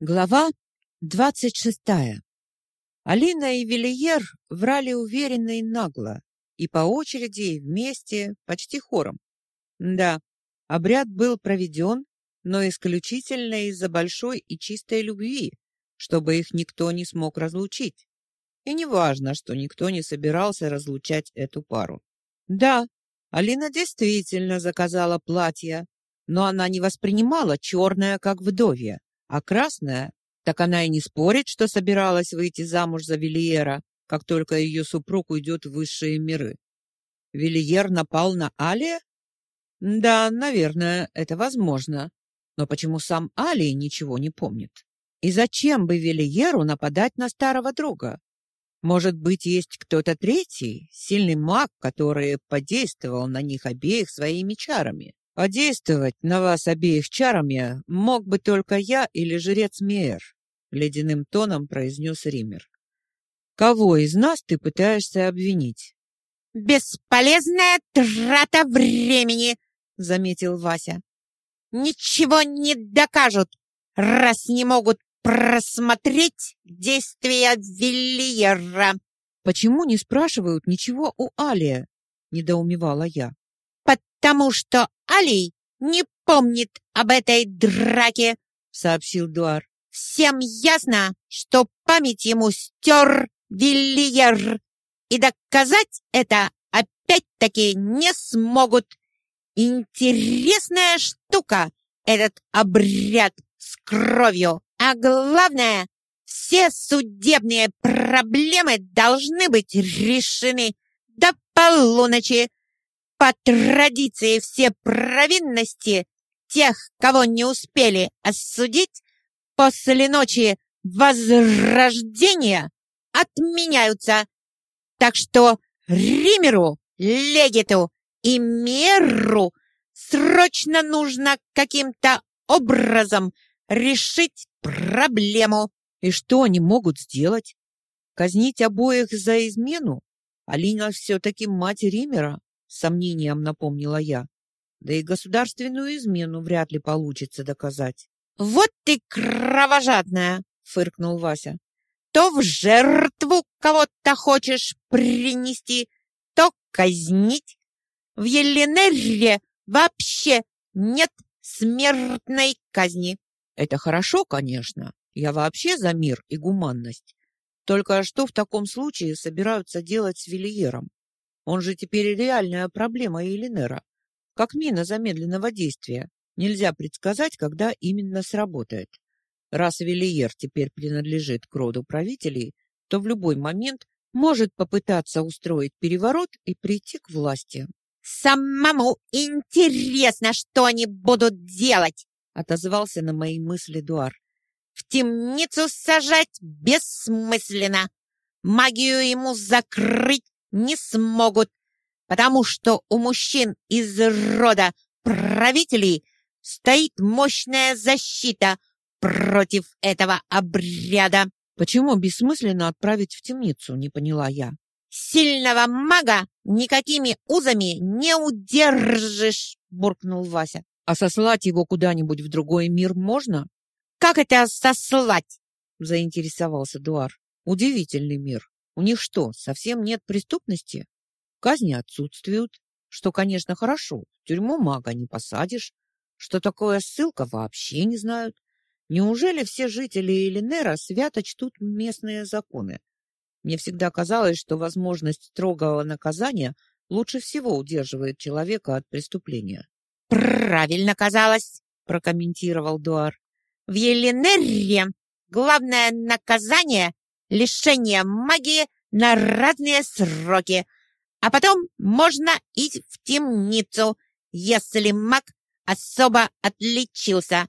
Глава двадцать шестая. Алина и Вильер врали уверенно и нагло, и по очереди, и вместе, почти хором. Да, обряд был проведен, но исключительно из-за большой и чистой любви, чтобы их никто не смог разлучить. И не важно, что никто не собирался разлучать эту пару. Да, Алина действительно заказала платье, но она не воспринимала черное как вдовье а красная, так она и не спорит, что собиралась выйти замуж за Вильера, как только ее супруг уйдет в высшие миры. Вильер напал на Алия? Да, наверное, это возможно. Но почему сам Алий ничего не помнит? И зачем бы Вильеру нападать на старого друга? Может быть, есть кто-то третий, сильный маг, который подействовал на них обеих своими чарами? Подействовать на вас обеих чарами мог бы только я или жрец Мейер, ледяным тоном произнес Ример. Кого из нас ты пытаешься обвинить? Бесполезная трата времени, заметил Вася. Ничего не докажут, раз не могут просмотреть действия Вильера. Почему не спрашивают ничего у Алия? недоумевала я. Потому что Алий не помнит об этой драке, сообщил Дуар. Всем ясно, что память ему стер Вильер, и доказать это опять-таки не смогут. Интересная штука этот обряд с кровью. А главное, все судебные проблемы должны быть решены до полуночи, по традиции все провинности тех, кого не успели осудить, после ночи возрождения отменяются. Так что Римеру, Легиту и Меру срочно нужно каким-то образом решить проблему. И что они могут сделать? Казнить обоих за измену? Алина все-таки мать Римера сомнением напомнила я. Да и государственную измену вряд ли получится доказать. Вот ты кровожадная, фыркнул Вася. То в жертву кого-то хочешь принести, то казнить. В Еленере вообще нет смертной казни. Это хорошо, конечно. Я вообще за мир и гуманность. Только что в таком случае собираются делать с Вильером? Он же теперь реальная проблема Элинера. Как мина замедленного действия. Нельзя предсказать, когда именно сработает. Раз Велиер теперь принадлежит к роду правителей, то в любой момент может попытаться устроить переворот и прийти к власти. Самому интересно, что они будут делать, отозвался на мои мысли Дуар. В темницу сажать бессмысленно. Магию ему закрыть не смогут, потому что у мужчин из рода правителей стоит мощная защита против этого обряда. Почему бессмысленно отправить в темницу, не поняла я. Сильного мага никакими узами не удержишь, буркнул Вася. А сослать его куда-нибудь в другой мир можно? Как это сослать? заинтересовался Дуар. Удивительный мир. У них что, совсем нет преступности? Казни отсутствуют, что, конечно, хорошо. Тюрьму мага не посадишь. Что такое ссылка, вообще не знают. Неужели все жители Элинера свято чтут местные законы? Мне всегда казалось, что возможность строгого наказания лучше всего удерживает человека от преступления. Правильно казалось, прокомментировал Дуар. В Еленере главное наказание лишение магии на разные сроки, а потом можно идти в темницу, если маг особо отличился.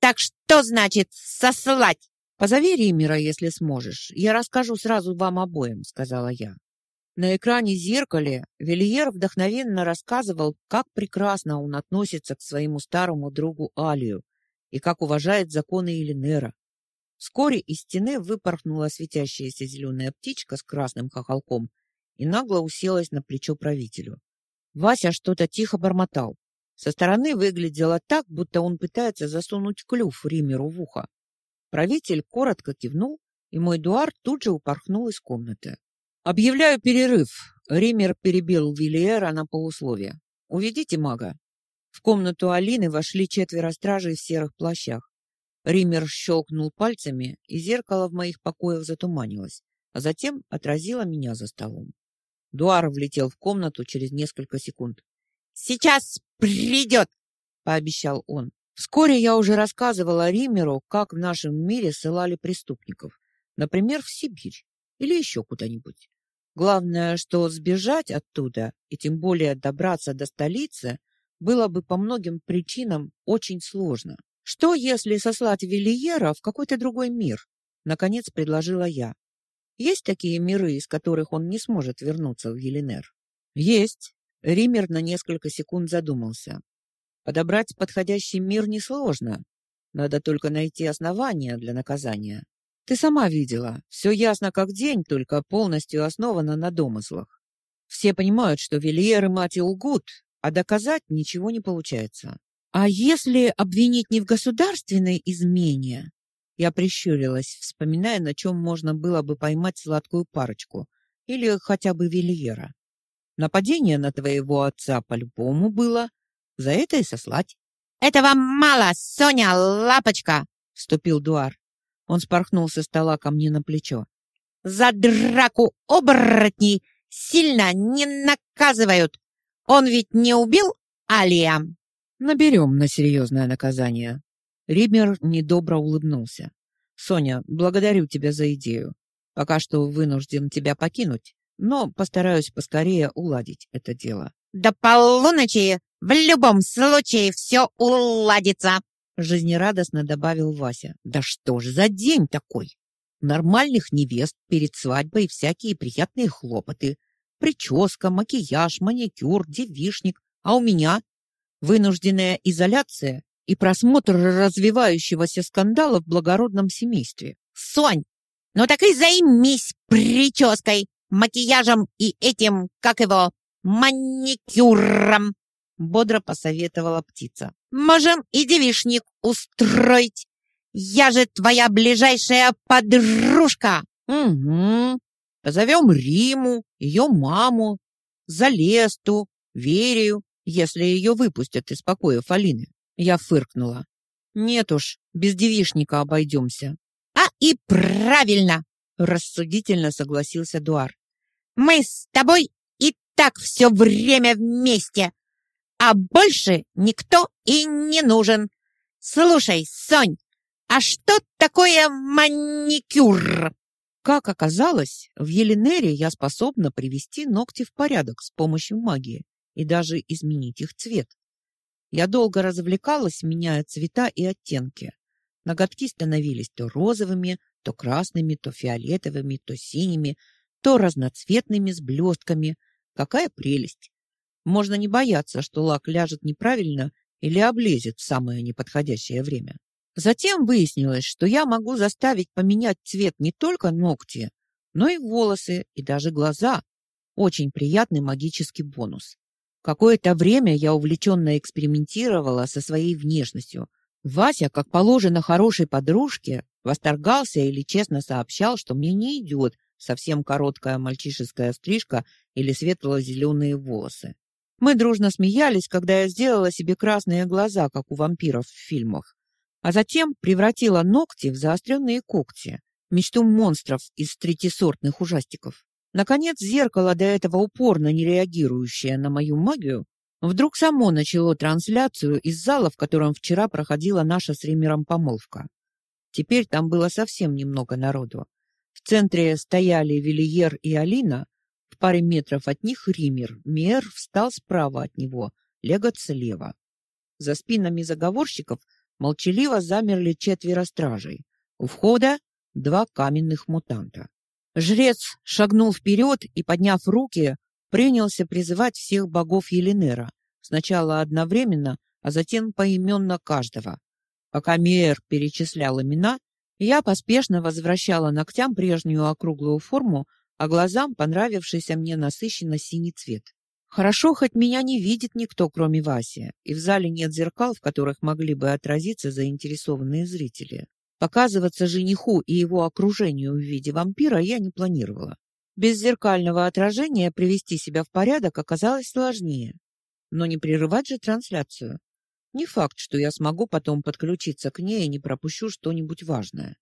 Так что значит сослать? Позови Римера, если сможешь. Я расскажу сразу вам обоим, сказала я. На экране зеркале Вильер вдохновенно рассказывал, как прекрасно он относится к своему старому другу Алию и как уважает законы Элинера. Вскоре из стены выпорхнула светящаяся зеленая птичка с красным хохолком и нагло уселась на плечо правителю. Вася что-то тихо бормотал. Со стороны выглядело так, будто он пытается засунуть клюв Римеру в ухо. Правитель коротко кивнул, и мой дуар тут же упорхнул из комнаты. Объявляю перерыв. Ример перебил Вильера на полусловие. Уведите мага. В комнату Алины вошли четверо стражей в серых плащах. Ример щелкнул пальцами, и зеркало в моих покоях затуманилось, а затем отразило меня за столом. Дуар влетел в комнату через несколько секунд. «Сейчас придет!» — пообещал он. Вскоре я уже рассказывала Римеру, как в нашем мире ссылали преступников. Например, в Сибирь или еще куда-нибудь. Главное, что сбежать оттуда, и тем более добраться до столицы, было бы по многим причинам очень сложно. Что, если сослать Вильера в какой-то другой мир? Наконец предложила я. Есть такие миры, из которых он не сможет вернуться в Еленер? Есть. Ример на несколько секунд задумался. Подобрать подходящий мир несложно. Надо только найти основания для наказания. Ты сама видела, все ясно как день, только полностью основано на домыслах. Все понимают, что Вильер и мать а доказать ничего не получается. А если обвинить не в государственной измене? Я прищурилась, вспоминая, на чем можно было бы поймать сладкую парочку или хотя бы Вильера. Нападение на твоего отца по-любому было, за это и сослать. Этого мало, Соня, лапочка, вступил Дуар. Он спорхнул со стола ко мне на плечо. За драку оборотней сильно не наказывают. Он ведь не убил Алия. Наберем на серьезное наказание. Ример недобро улыбнулся. Соня, благодарю тебя за идею. Пока что вынужден тебя покинуть, но постараюсь поскорее уладить это дело. До полуночи в любом случае все уладится, жизнерадостно добавил Вася. Да что ж за день такой? Нормальных невест перед свадьбой всякие приятные хлопоты. Прическа, макияж, маникюр, девишник. А у меня вынужденная изоляция и просмотр развивающегося скандала в благородном семействе. Сонь, ну так и займись прической, макияжем и этим, как его, маникюром бодро посоветовала птица. Можем и девишник устроить. Я же твоя ближайшая подружка. Угу. Позовем Риму, ее маму, Залесту, Верию, если ее выпустят из покоев Алины. Я фыркнула. Нет уж, без девишника обойдемся. А и правильно, рассудительно согласился Дуар. Мы с тобой и так все время вместе а больше никто и не нужен. Слушай, Сонь, а что такое маникюр? Как оказалось, в Еленере я способна привести ногти в порядок с помощью магии и даже изменить их цвет. Я долго развлекалась, меняя цвета и оттенки. Ноготки становились то розовыми, то красными, то фиолетовыми, то синими, то разноцветными с блестками. Какая прелесть! Можно не бояться, что лак ляжет неправильно или облезет в самое неподходящее время. Затем выяснилось, что я могу заставить поменять цвет не только ногти, но и волосы и даже глаза. Очень приятный магический бонус. Какое-то время я увлеченно экспериментировала со своей внешностью. Вася, как положено хорошей подружке, восторгался или честно сообщал, что мне не идет совсем короткая мальчишеская стрижка или светло зеленые волосы. Мы дружно смеялись, когда я сделала себе красные глаза, как у вампиров в фильмах, а затем превратила ногти в заостренные когти, мечту монстров из третьесортных ужастиков. Наконец, зеркало, до этого упорно не реагирующее на мою магию, вдруг само начало трансляцию из зала, в котором вчера проходила наша с Римером помолвка. Теперь там было совсем немного народу. В центре стояли Вильер и Алина, в паре метров от них Ример. Мер встал справа от него, Легот слева. За спинами заговорщиков молчаливо замерли четверо стражей. У входа два каменных мутанта. Жрец шагнул вперед и, подняв руки, принялся призывать всех богов Еленера, сначала одновременно, а затем поименно каждого. Пока Мер перечислял имена, я поспешно возвращала ногтям прежнюю округлую форму, а глазам понравившийся мне насыщенно синий цвет. Хорошо, хоть меня не видит никто, кроме Васи, и в зале нет зеркал, в которых могли бы отразиться заинтересованные зрители. Показываться жениху и его окружению в виде вампира я не планировала. Без зеркального отражения привести себя в порядок оказалось сложнее. Но не прерывать же трансляцию. Не факт, что я смогу потом подключиться к ней и не пропущу что-нибудь важное.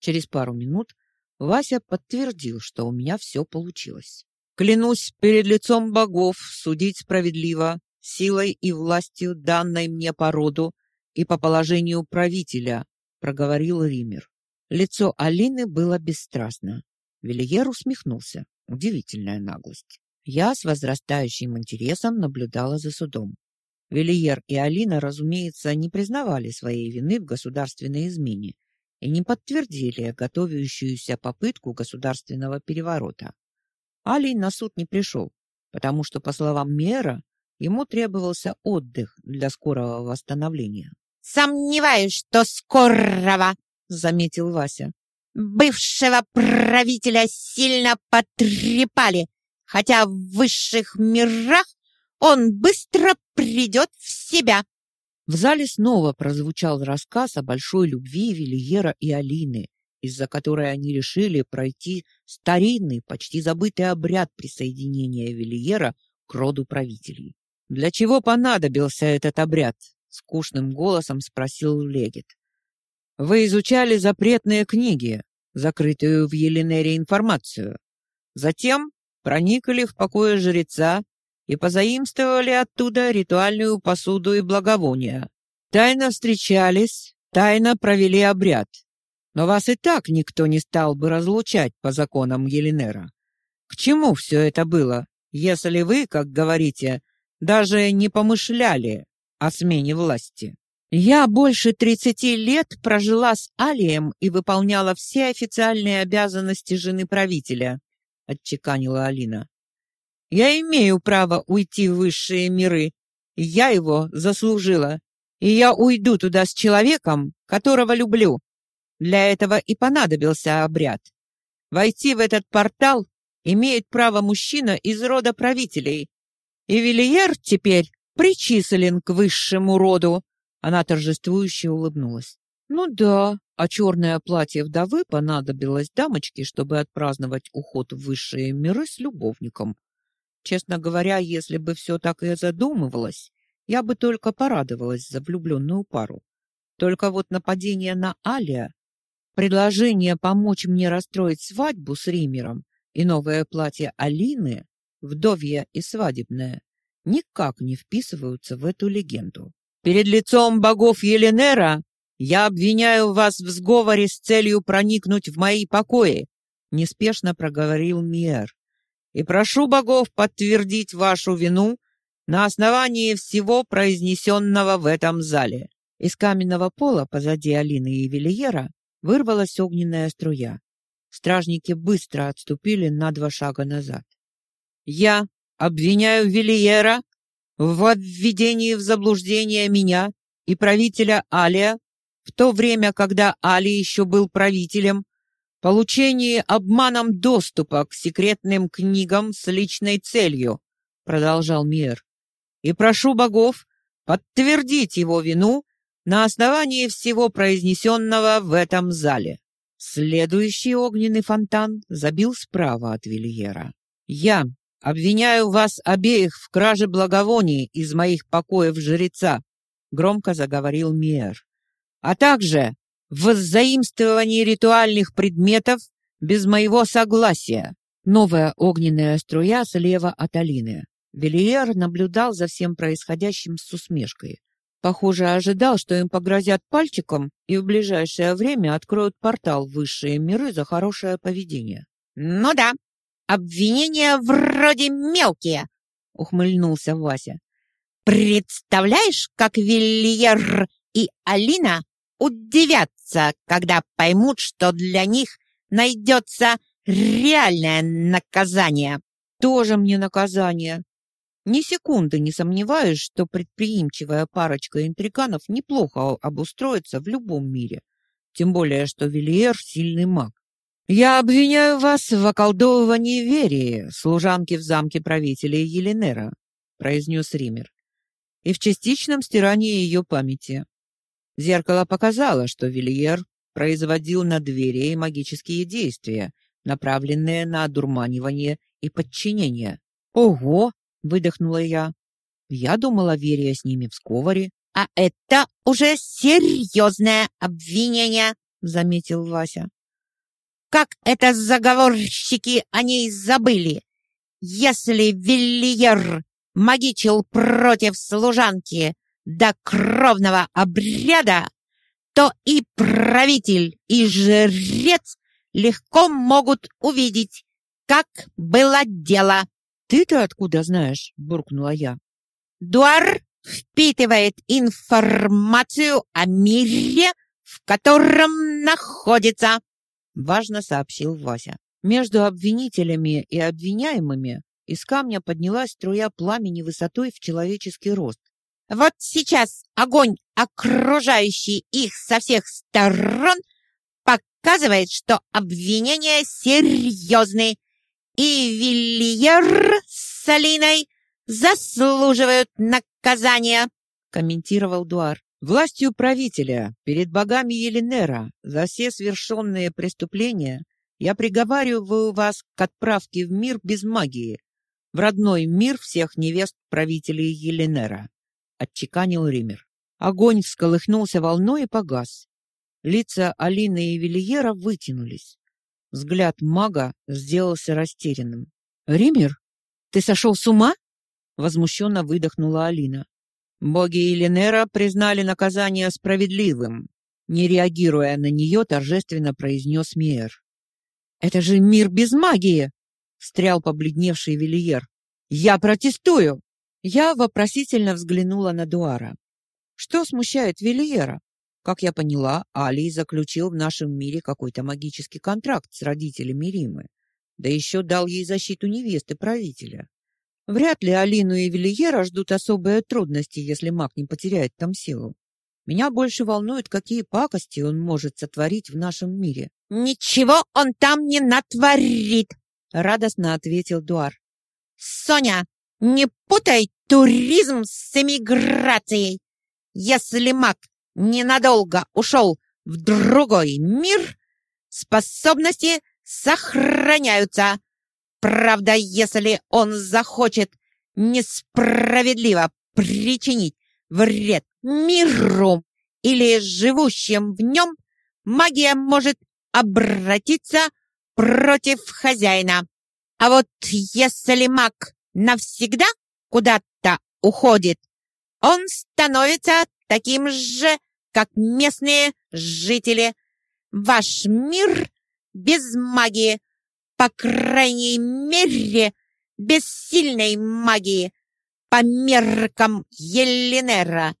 Через пару минут Вася подтвердил, что у меня все получилось. Клянусь перед лицом богов судить справедливо, силой и властью, данной мне по роду и по положению правителя, проговорил Ример. Лицо Алины было бесстрастно. Велиер усмехнулся. Удивительная наглость. Я с возрастающим интересом наблюдала за судом. Велиер и Алина, разумеется, не признавали своей вины в государственной измене и не подтвердили готовящуюся попытку государственного переворота. Алий на суд не пришел, потому что, по словам мэра, ему требовался отдых для скорого восстановления. «Сомневаюсь, что скорого», — заметил Вася. «Бывшего правителя сильно потрепали, хотя в высших мирах он быстро придет в себя. В зале снова прозвучал рассказ о большой любви Вильера и Алины, из-за которой они решили пройти старинный, почти забытый обряд присоединения Вильера к роду правителей. Для чего понадобился этот обряд? Скучным голосом спросил Легет. Вы изучали запретные книги, закрытую в Еленере информацию. Затем проникли в покои жреца и позаимствовали оттуда ритуальную посуду и благовония. Тайно встречались, тайно провели обряд. Но вас и так никто не стал бы разлучать по законам Еленера. К чему все это было, если вы, как говорите, даже не помышляли о смене власти? Я больше тридцати лет прожила с Алием и выполняла все официальные обязанности жены правителя, отчеканила Алина. Я имею право уйти в высшие миры. Я его заслужила. И я уйду туда с человеком, которого люблю. Для этого и понадобился обряд. Войти в этот портал имеет право мужчина из рода правителей. И Вильер теперь причислен к высшему роду. Она торжествующе улыбнулась. Ну да, а черное платье вдовы понадобилось дамочке, чтобы отпраздновать уход в высшие миры с любовником. Честно говоря, если бы все так и задумывалось, я бы только порадовалась за влюбленную пару. Только вот нападение на Алия, предложение помочь мне расстроить свадьбу с Римером и новое платье Алины, вдовье и свадебное, никак не вписываются в эту легенду. Перед лицом богов Еленера я обвиняю вас в сговоре с целью проникнуть в мои покои, неспешно проговорил Миер и прошу богов подтвердить вашу вину на основании всего произнесенного в этом зале. Из каменного пола позади Алины и Вильера вырвалась огненная струя. Стражники быстро отступили на два шага назад. Я обвиняю Вильера в введении в заблуждение меня и правителя Алия в то время, когда Али еще был правителем получении обманом доступа к секретным книгам с личной целью, продолжал Мир. И прошу богов подтвердить его вину на основании всего произнесенного в этом зале. Следующий огненный фонтан забил справа от Вильера. Я обвиняю вас обеих в краже благовоний из моих покоев жреца, громко заговорил Мир. А также в заимствовании ритуальных предметов без моего согласия. Новая огненная струя слева от Алины. Велиер наблюдал за всем происходящим с усмешкой. Похоже, ожидал, что им погрозят пальчиком и в ближайшее время откроют портал в высшие миры за хорошее поведение. «Ну да, обвинения вроде мелкие», — ухмыльнулся Вася. «Представляешь, как Вильер и Алина удивятся, когда поймут, что для них найдется реальное наказание. Тоже мне наказание. Ни секунды не сомневаюсь, что предприимчивая парочка интриканов неплохо обустроится в любом мире. Тем более, что Вильер сильный маг. Я обвиняю вас в околдовывании Верии, служанки в замке правителя Еленера, произнес Ример, и в частичном стирании ее памяти. Зеркало показало, что Вильер производил на дверей магические действия, направленные на одурманивание и подчинение. Ого, выдохнула я. Я думала, Верия с ними в сговоре. А это уже серьезное обвинение, заметил Вася. Как это заговорщики о ней забыли? Если Вильер магичил против служанки до кровного обряда, то и правитель, и жрец легко могут увидеть, как было дело. «Ты-то откуда знаешь?» — буркнула я. «Дуар впитывает информацию о мире, в котором находится», — важно сообщил Вася. Между обвинителями и обвиняемыми из камня поднялась струя пламени высотой в человеческий рост. Вот сейчас огонь, окружающий их со всех сторон, показывает, что обвинения серьезные, и Вильер с Алиной заслуживают наказания, комментировал Дуар. Властью правителя перед богами Еленера за все совершенные преступления я приговариваю вас к отправке в мир без магии, в родной мир всех невест правителей Еленера, отчеканил Ример. Огонь всколыхнулся волной и погас. Лица Алины и Вильера вытянулись. Взгляд мага сделался растерянным. «Ример, ты сошел с ума?» Возмущенно выдохнула Алина. Боги Еленера признали наказание справедливым. Не реагируя на нее, торжественно произнес Миер. «Это же мир без магии!» — встрял побледневший Вильер. «Я протестую!» Я вопросительно взглянула на Дуара. «Что смущает Вильера?» Как я поняла, Алий заключил в нашем мире какой-то магический контракт с родителями Римы, да еще дал ей защиту невесты правителя. Вряд ли Алину и Вильера ждут особые трудности, если маг не потеряет там силу. Меня больше волнует, какие пакости он может сотворить в нашем мире. Ничего он там не натворит, радостно ответил Дуар. Соня, не путай туризм с эмиграцией. Если маг ненадолго ушел в другой мир, способности сохраняются. Правда, если он захочет несправедливо причинить вред миру или живущим в нем, магия может обратиться против хозяина. А вот если маг навсегда куда-то уходит, он становится таким же, как местные жители. Ваш мир без магии, по крайней мере, без сильной магии, по меркам Еленера.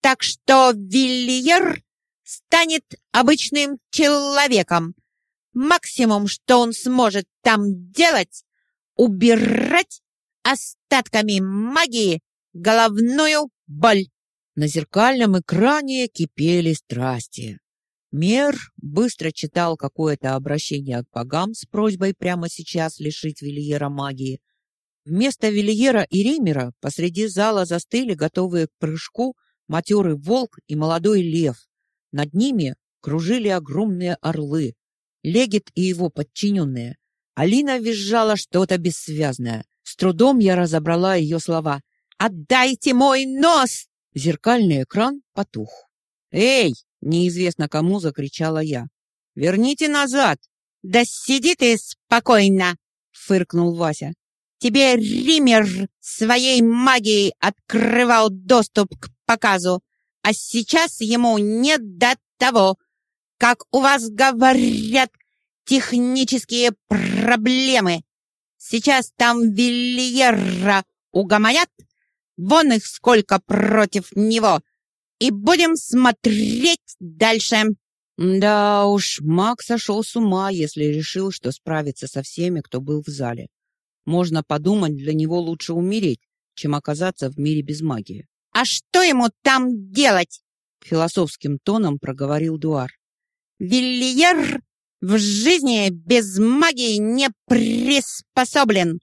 Так что Вильер станет обычным человеком. Максимум, что он сможет там делать, убирать остатками магии головную боль. На зеркальном экране кипели страсти. Мер быстро читал какое-то обращение к богам с просьбой прямо сейчас лишить Вильера магии. Вместо Вильера и Римера посреди зала застыли, готовые к прыжку, матерый волк и молодой лев. Над ними кружили огромные орлы. Легит и его подчиненные. Алина визжала что-то бессвязное. С трудом я разобрала ее слова. «Отдайте мой нос!» Зеркальный экран потух. «Эй!» — неизвестно кому закричала я. «Верните назад!» «Да сиди ты спокойно!» — фыркнул Вася. «Тебе Ример своей магией открывал доступ к показу, а сейчас ему нет до того. Как у вас говорят, технические проблемы. Сейчас там Вильера угомонят, Вон их сколько против него. И будем смотреть дальше. Да уж, Мак сошел с ума, если решил, что справится со всеми, кто был в зале. Можно подумать, для него лучше умереть, чем оказаться в мире без магии. А что ему там делать? Философским тоном проговорил Дуар. Вильер в жизни без магии не приспособлен.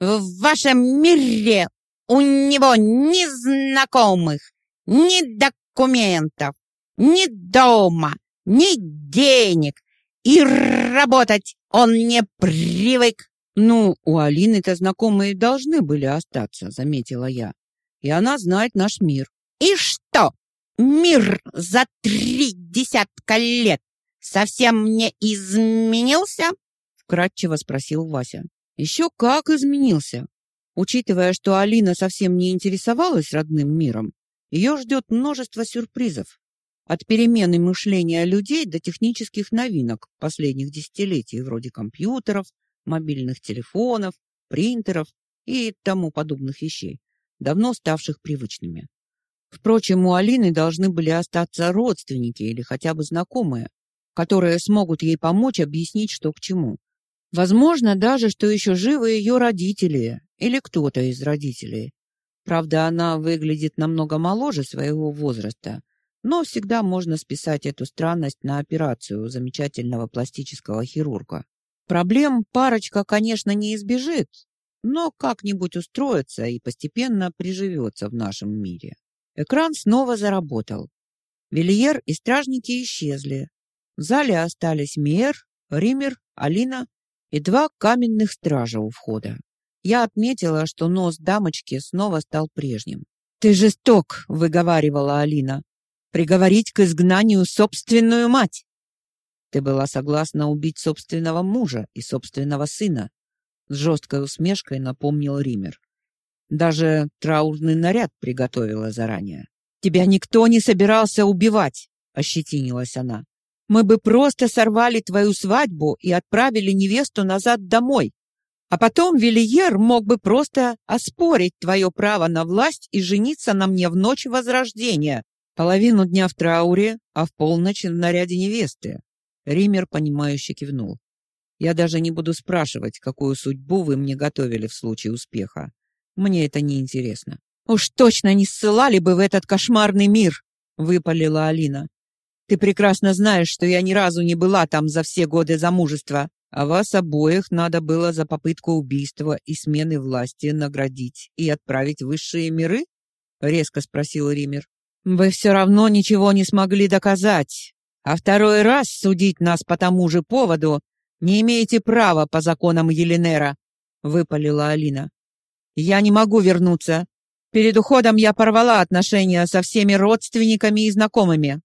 В вашем мире у него ни знакомых, ни документов, ни дома, ни денег, и работать он не привык. Ну, у Алины-то знакомые должны были остаться, заметила я. И она знает наш мир. И что? Мир за три десятка лет совсем не изменился? Вкратчиво спросил Вася. Еще как изменился. Учитывая, что Алина совсем не интересовалась родным миром, ее ждет множество сюрпризов. От перемены мышления людей до технических новинок последних десятилетий, вроде компьютеров, мобильных телефонов, принтеров и тому подобных вещей, давно ставших привычными. Впрочем, у Алины должны были остаться родственники или хотя бы знакомые, которые смогут ей помочь объяснить, что к чему. Возможно, даже, что еще живы ее родители или кто-то из родителей. Правда, она выглядит намного моложе своего возраста, но всегда можно списать эту странность на операцию замечательного пластического хирурга. Проблем парочка, конечно, не избежит, но как-нибудь устроится и постепенно приживется в нашем мире. Экран снова заработал. Вильер и стражники исчезли. В зале остались Миер, Ример, Алина и два каменных стража у входа. Я отметила, что нос дамочки снова стал прежним. «Ты жесток», — выговаривала Алина. «Приговорить к изгнанию собственную мать!» «Ты была согласна убить собственного мужа и собственного сына», — с жесткой усмешкой напомнил Ример. «Даже траурный наряд приготовила заранее». «Тебя никто не собирался убивать», — ощетинилась она. Мы бы просто сорвали твою свадьбу и отправили невесту назад домой. А потом Вильер мог бы просто оспорить твое право на власть и жениться на мне в ночь возрождения. Половину дня в трауре, а в полночь в наряде невесты. Ример, понимающе кивнул. Я даже не буду спрашивать, какую судьбу вы мне готовили в случае успеха. Мне это не интересно. Уж точно не ссылали бы в этот кошмарный мир, выпалила Алина. Ты прекрасно знаешь, что я ни разу не была там за все годы замужества, а вас обоих надо было за попытку убийства и смены власти наградить и отправить в высшие миры? резко спросил Ример. Вы все равно ничего не смогли доказать, а второй раз судить нас по тому же поводу не имеете права по законам Еленера, выпалила Алина. Я не могу вернуться. Перед уходом я порвала отношения со всеми родственниками и знакомыми.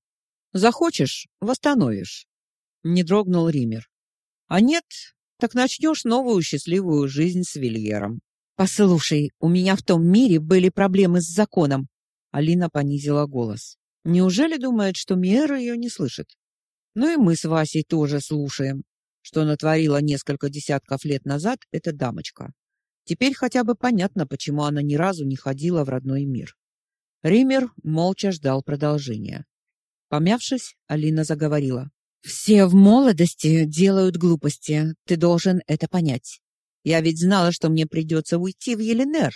Захочешь — восстановишь. Не дрогнул Ример. А нет, так начнешь новую счастливую жизнь с Вильером. Послушай, у меня в том мире были проблемы с законом. Алина понизила голос. Неужели думает, что Миэр ее не слышит? Ну и мы с Васей тоже слушаем, что натворила несколько десятков лет назад эта дамочка. Теперь хотя бы понятно, почему она ни разу не ходила в родной мир. Ример молча ждал продолжения. Помявшись, Алина заговорила. «Все в молодости делают глупости. Ты должен это понять. Я ведь знала, что мне придется уйти в Еленер,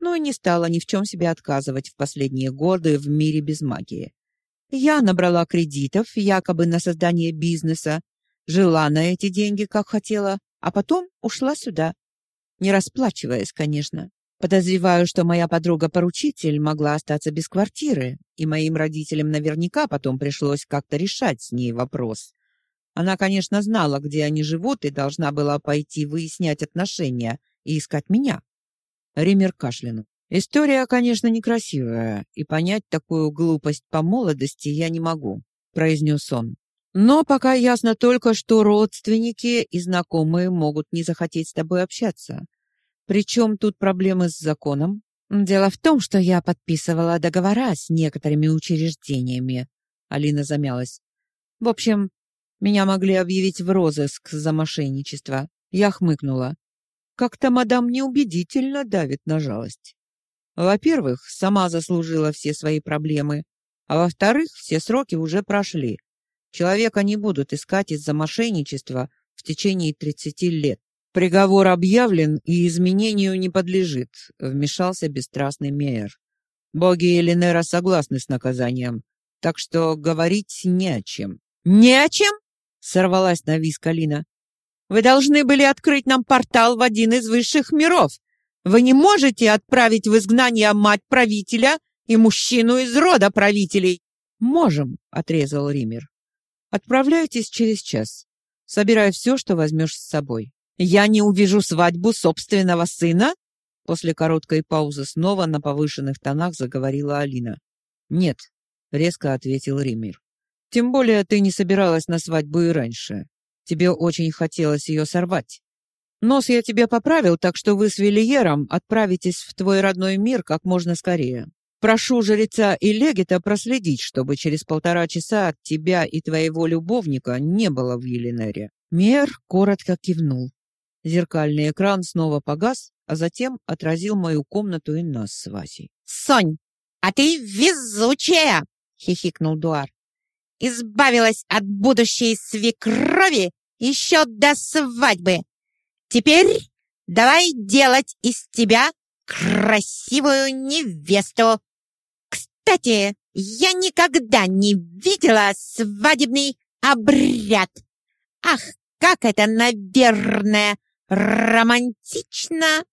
но и не стала ни в чем себе отказывать в последние годы в мире без магии. Я набрала кредитов, якобы на создание бизнеса, жила на эти деньги, как хотела, а потом ушла сюда. Не расплачиваясь, конечно. Подозреваю, что моя подруга-поручитель могла остаться без квартиры, и моим родителям наверняка потом пришлось как-то решать с ней вопрос. Она, конечно, знала, где они живут, и должна была пойти выяснять отношения и искать меня. Ример кашлянул. История, конечно, некрасивая, и понять такую глупость по молодости я не могу, произнес он. Но пока ясно только, что родственники и знакомые могут не захотеть с тобой общаться. Причем тут проблемы с законом? Дело в том, что я подписывала договора с некоторыми учреждениями. Алина замялась. В общем, меня могли объявить в розыск за мошенничество. Я хмыкнула. Как-то мадам неубедительно давит на жалость. Во-первых, сама заслужила все свои проблемы, а во-вторых, все сроки уже прошли. Человека не будут искать из-за мошенничества в течение 30 лет. Приговор объявлен и изменению не подлежит, вмешался бесстрастный Мейер. Боги Элинера согласны с наказанием, так что говорить не о чем. Не о чем? сорвалась на виск Алина. Вы должны были открыть нам портал в один из высших миров. Вы не можете отправить в изгнание мать правителя и мужчину из рода правителей. Можем, отрезал Ример. Отправляйтесь через час. Собирай все, что возьмешь с собой. Я не увижу свадьбу собственного сына? После короткой паузы снова на повышенных тонах заговорила Алина. Нет, резко ответил Римир. Тем более ты не собиралась на свадьбу и раньше. Тебе очень хотелось ее сорвать. Нос я тебе поправил, так что вы с Вильером отправитесь в твой родной мир как можно скорее. Прошу жреца и легита проследить, чтобы через полтора часа от тебя и твоего любовника не было в Еленере. Мер коротко кивнул. Зеркальный экран снова погас, а затем отразил мою комнату и нас с Васей. «Сонь, а ты везучая!» — хихикнул Дуар. «Избавилась от будущей свекрови еще до свадьбы. Теперь давай делать из тебя красивую невесту. Кстати, я никогда не видела свадебный обряд. Ах, как это, наверное, романтично